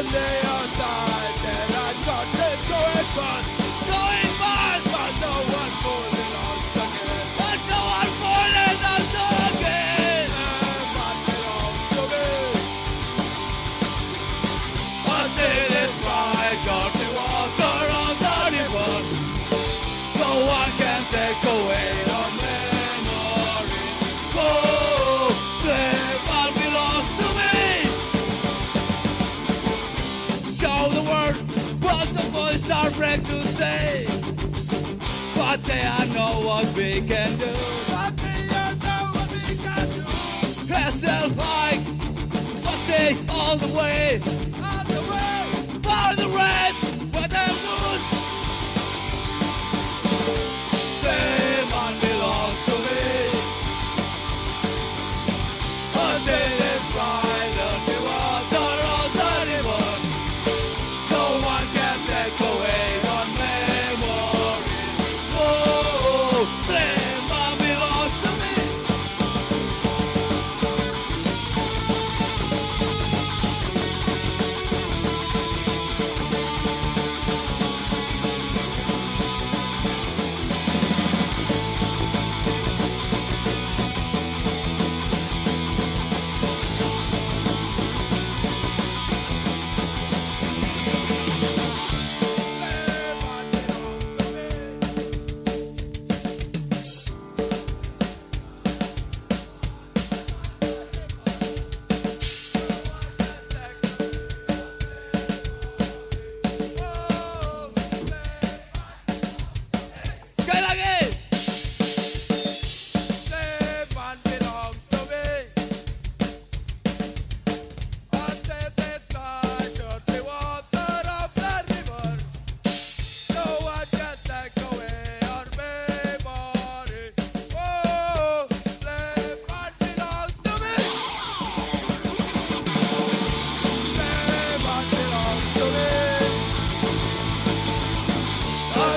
and sorry to say, but they are know what we can do. But they are know what we can do. Hessel Pike, but they all the way, all the way, for the reds.